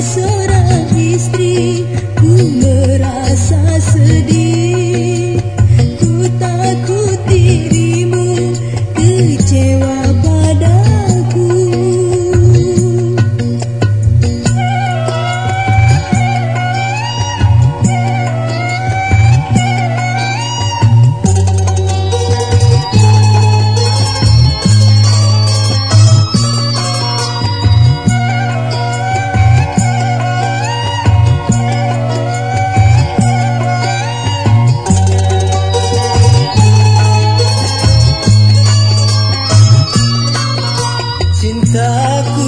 Sora Distri Tá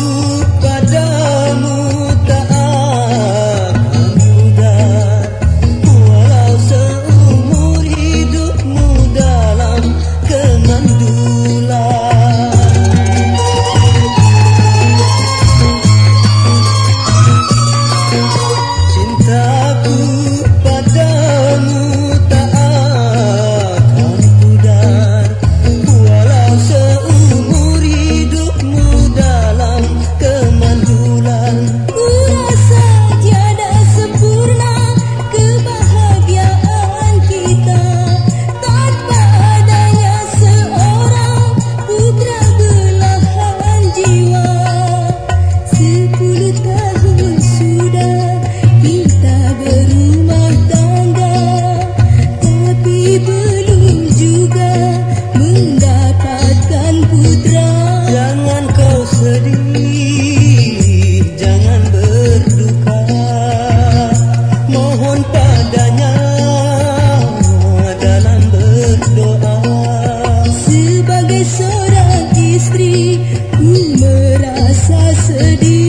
在此地。